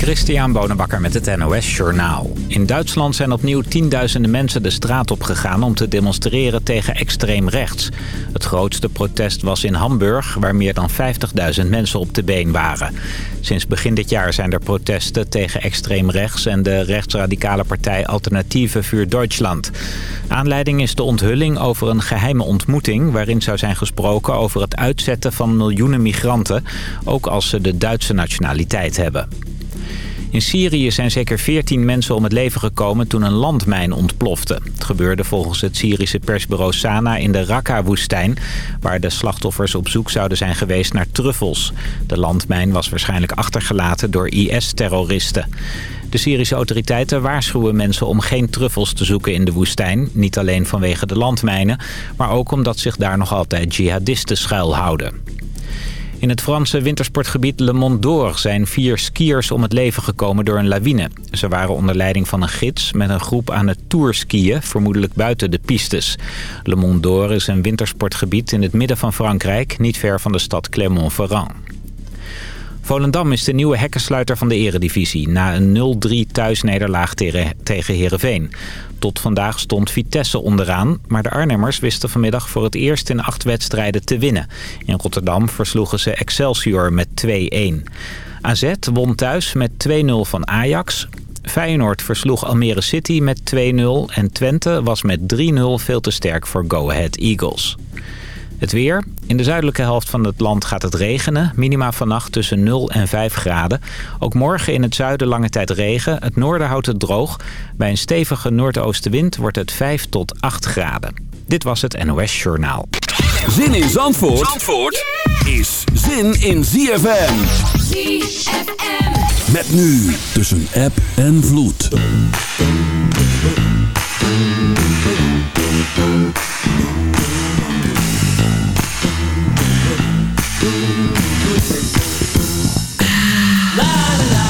Christian Bonenbakker met het NOS Journaal. In Duitsland zijn opnieuw tienduizenden mensen de straat op gegaan om te demonstreren tegen extreem rechts. Het grootste protest was in Hamburg, waar meer dan 50.000 mensen op de been waren. Sinds begin dit jaar zijn er protesten tegen extreem rechts en de rechtsradicale partij Alternatieve voor Duitsland. Aanleiding is de onthulling over een geheime ontmoeting... waarin zou zijn gesproken over het uitzetten van miljoenen migranten... ook als ze de Duitse nationaliteit hebben. In Syrië zijn zeker 14 mensen om het leven gekomen toen een landmijn ontplofte. Het gebeurde volgens het Syrische persbureau Sana in de Raqqa-woestijn... waar de slachtoffers op zoek zouden zijn geweest naar truffels. De landmijn was waarschijnlijk achtergelaten door IS-terroristen. De Syrische autoriteiten waarschuwen mensen om geen truffels te zoeken in de woestijn. Niet alleen vanwege de landmijnen, maar ook omdat zich daar nog altijd jihadisten schuilhouden. In het Franse wintersportgebied Le Mont d'Or zijn vier skiers om het leven gekomen door een lawine. Ze waren onder leiding van een gids met een groep aan het tourskiën, vermoedelijk buiten de pistes. Le Mont d'Or is een wintersportgebied in het midden van Frankrijk, niet ver van de stad Clermont-Ferrand. Volendam is de nieuwe hekkensluiter van de eredivisie... na een 0-3 thuisnederlaag tegen Heerenveen. Tot vandaag stond Vitesse onderaan, maar de Arnhemmers wisten vanmiddag voor het eerst in acht wedstrijden te winnen. In Rotterdam versloegen ze Excelsior met 2-1. AZ won thuis met 2-0 van Ajax. Feyenoord versloeg Almere City met 2-0 en Twente was met 3-0 veel te sterk voor Go Ahead Eagles. Het weer. In de zuidelijke helft van het land gaat het regenen. Minima vannacht tussen 0 en 5 graden. Ook morgen in het zuiden lange tijd regen. Het noorden houdt het droog. Bij een stevige noordoostenwind wordt het 5 tot 8 graden. Dit was het NOS Journaal. Zin in Zandvoort, Zandvoort is zin in ZFM. ZFM. Met nu tussen app en vloed. alive.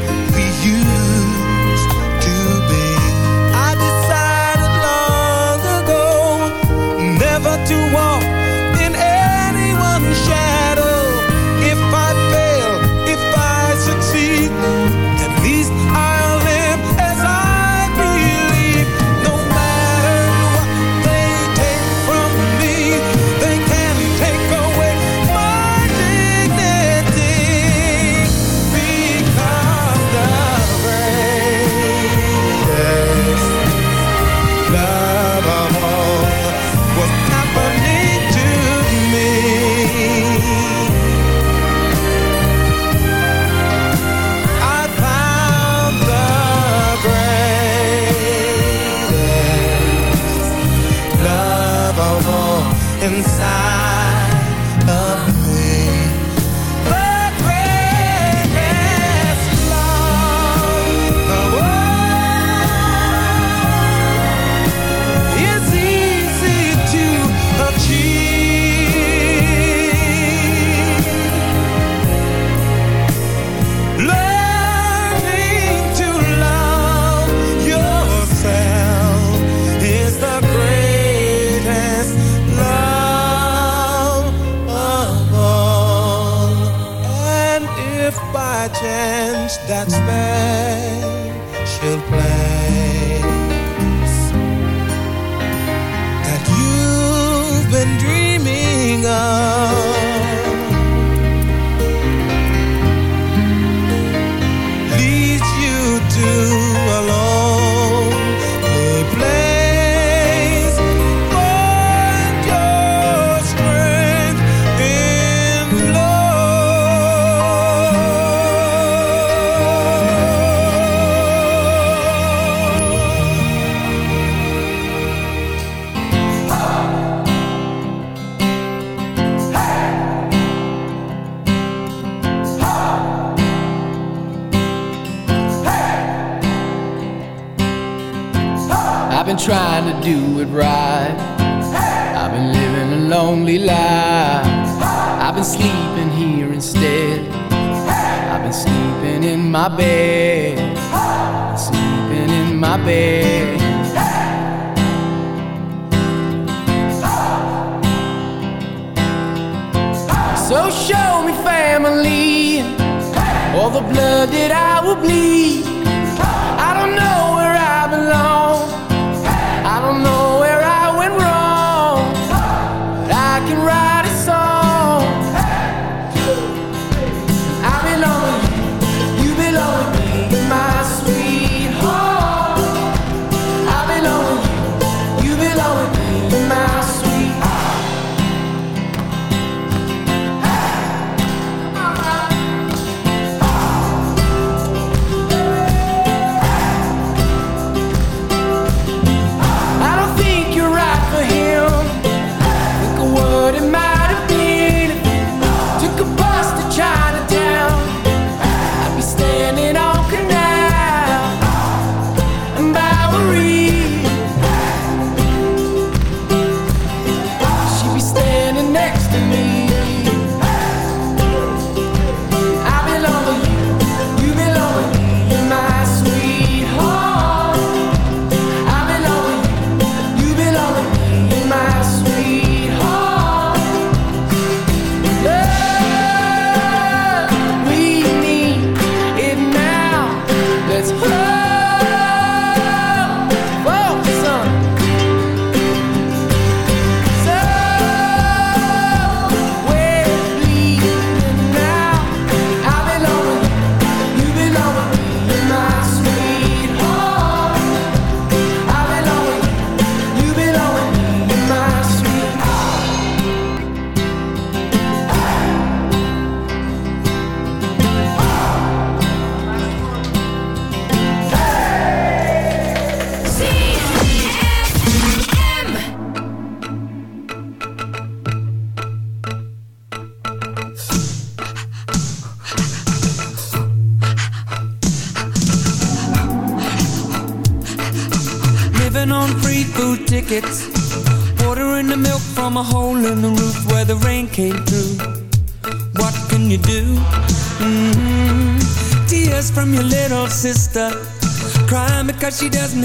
that's bad.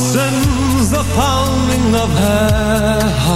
Since the founding of her heart.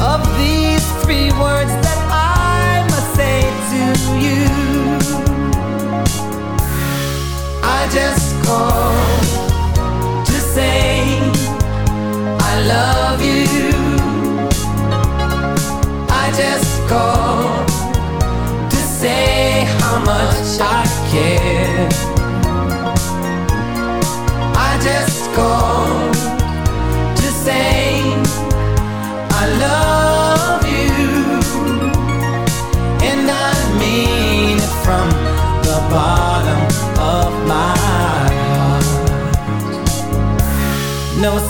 of these three words that I must say to you. I just called to say I love you. I just called to say how much.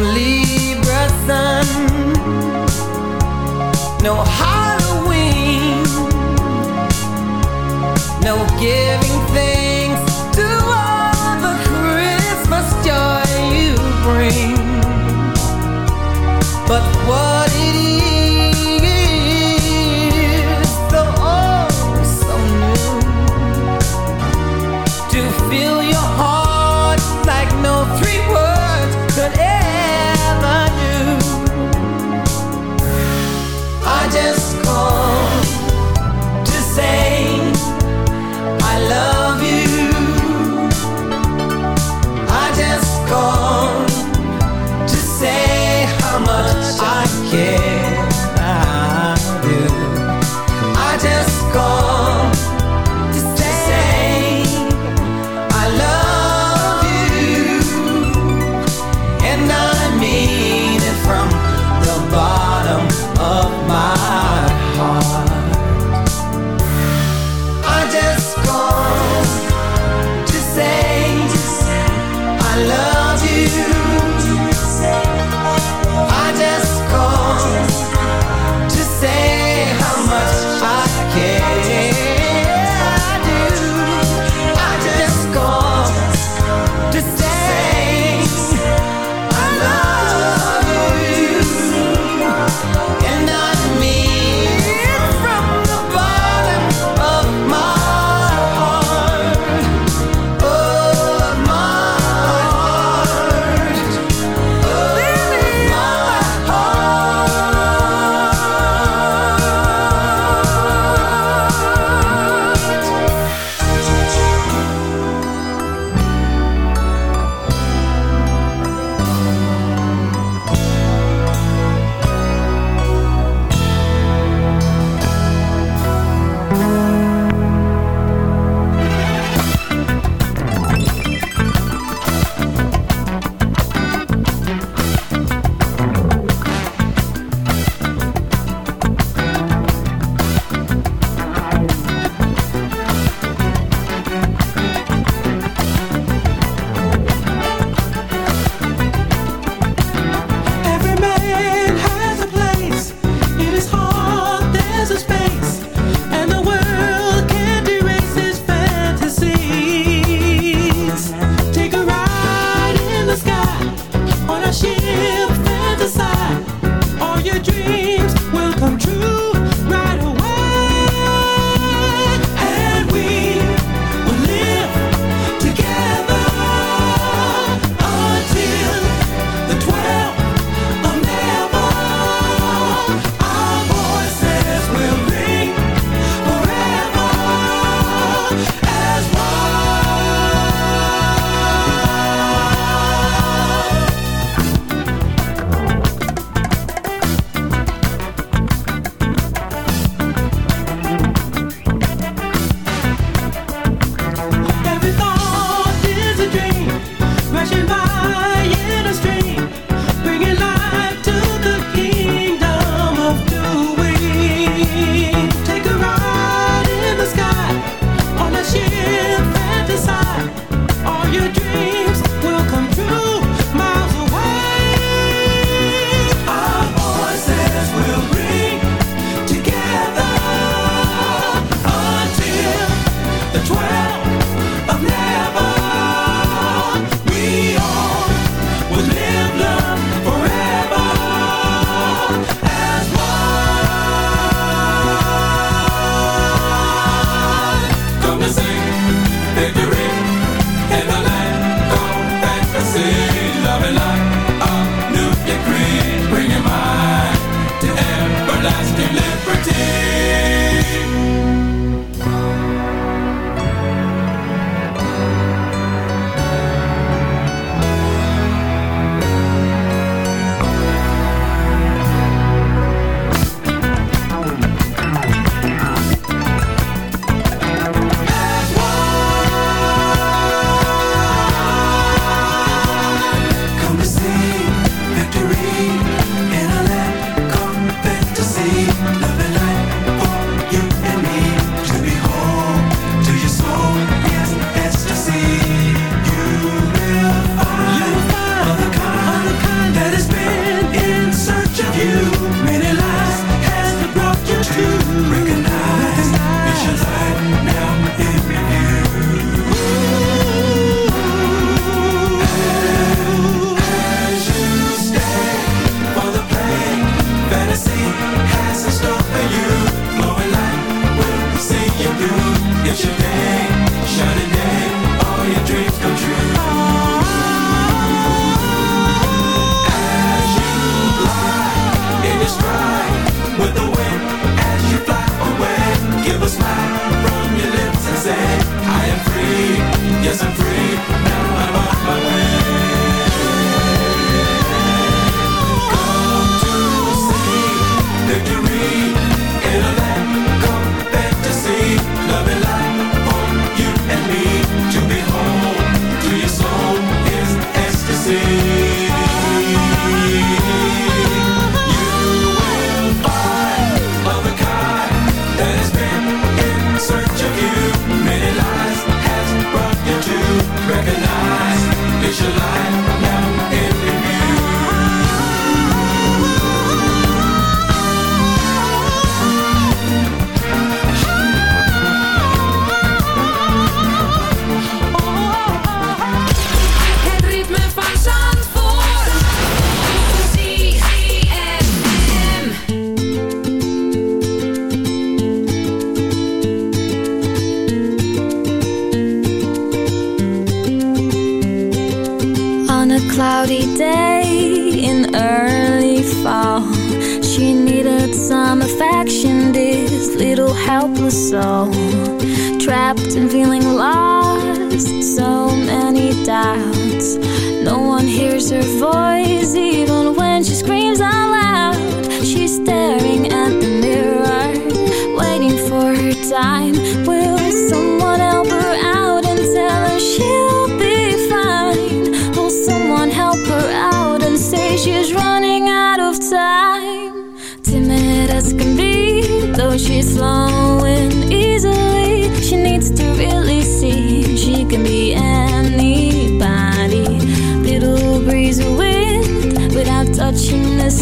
Libra sun. No high.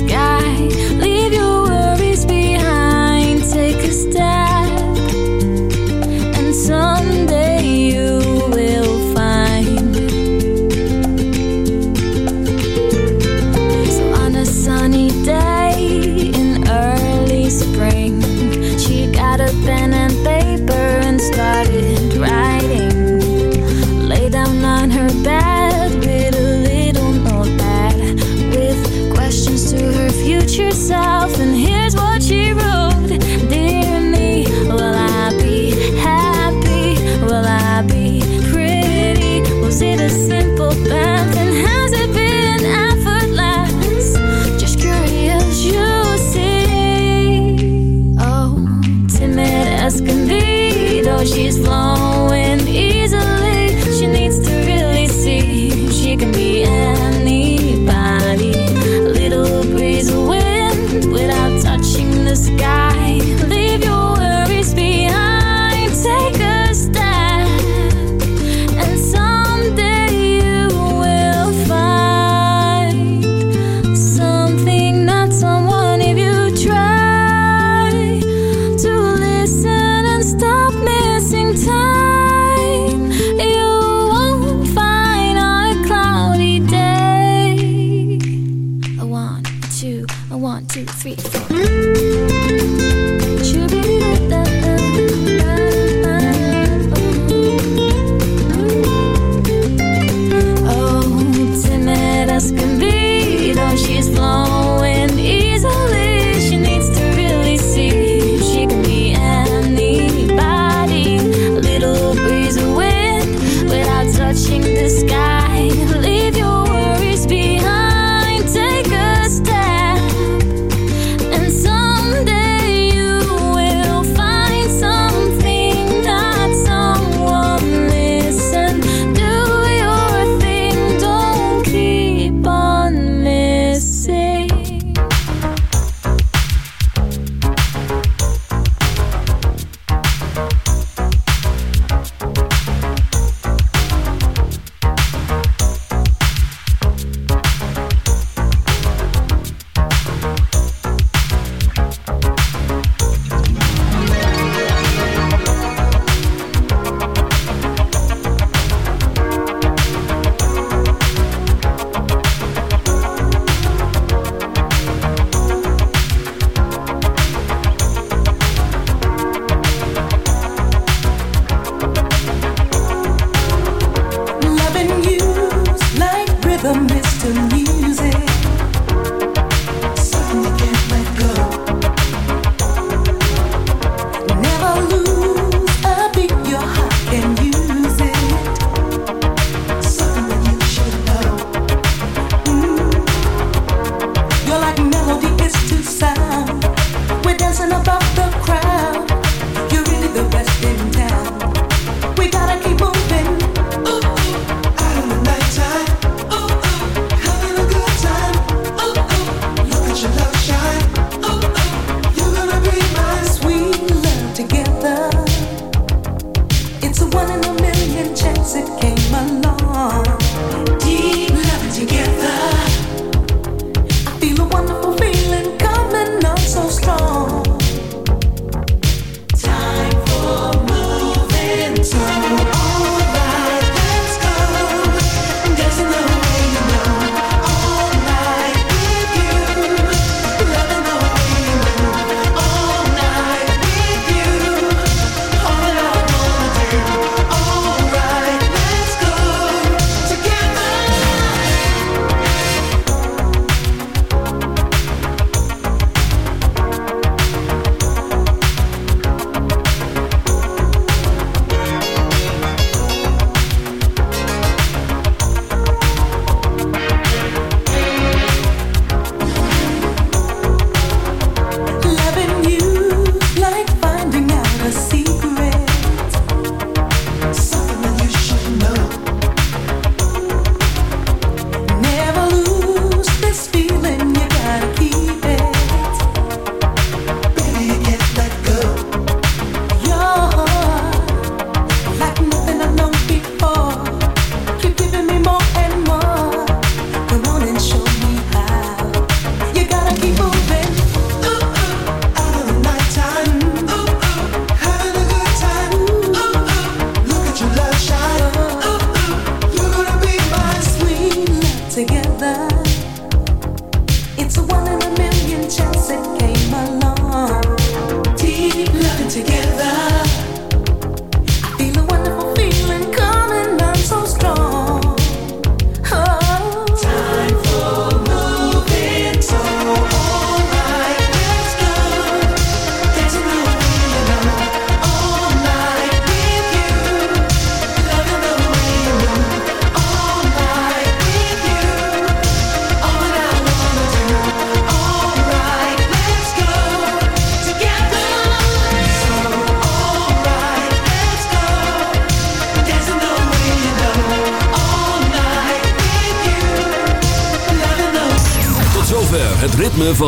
Say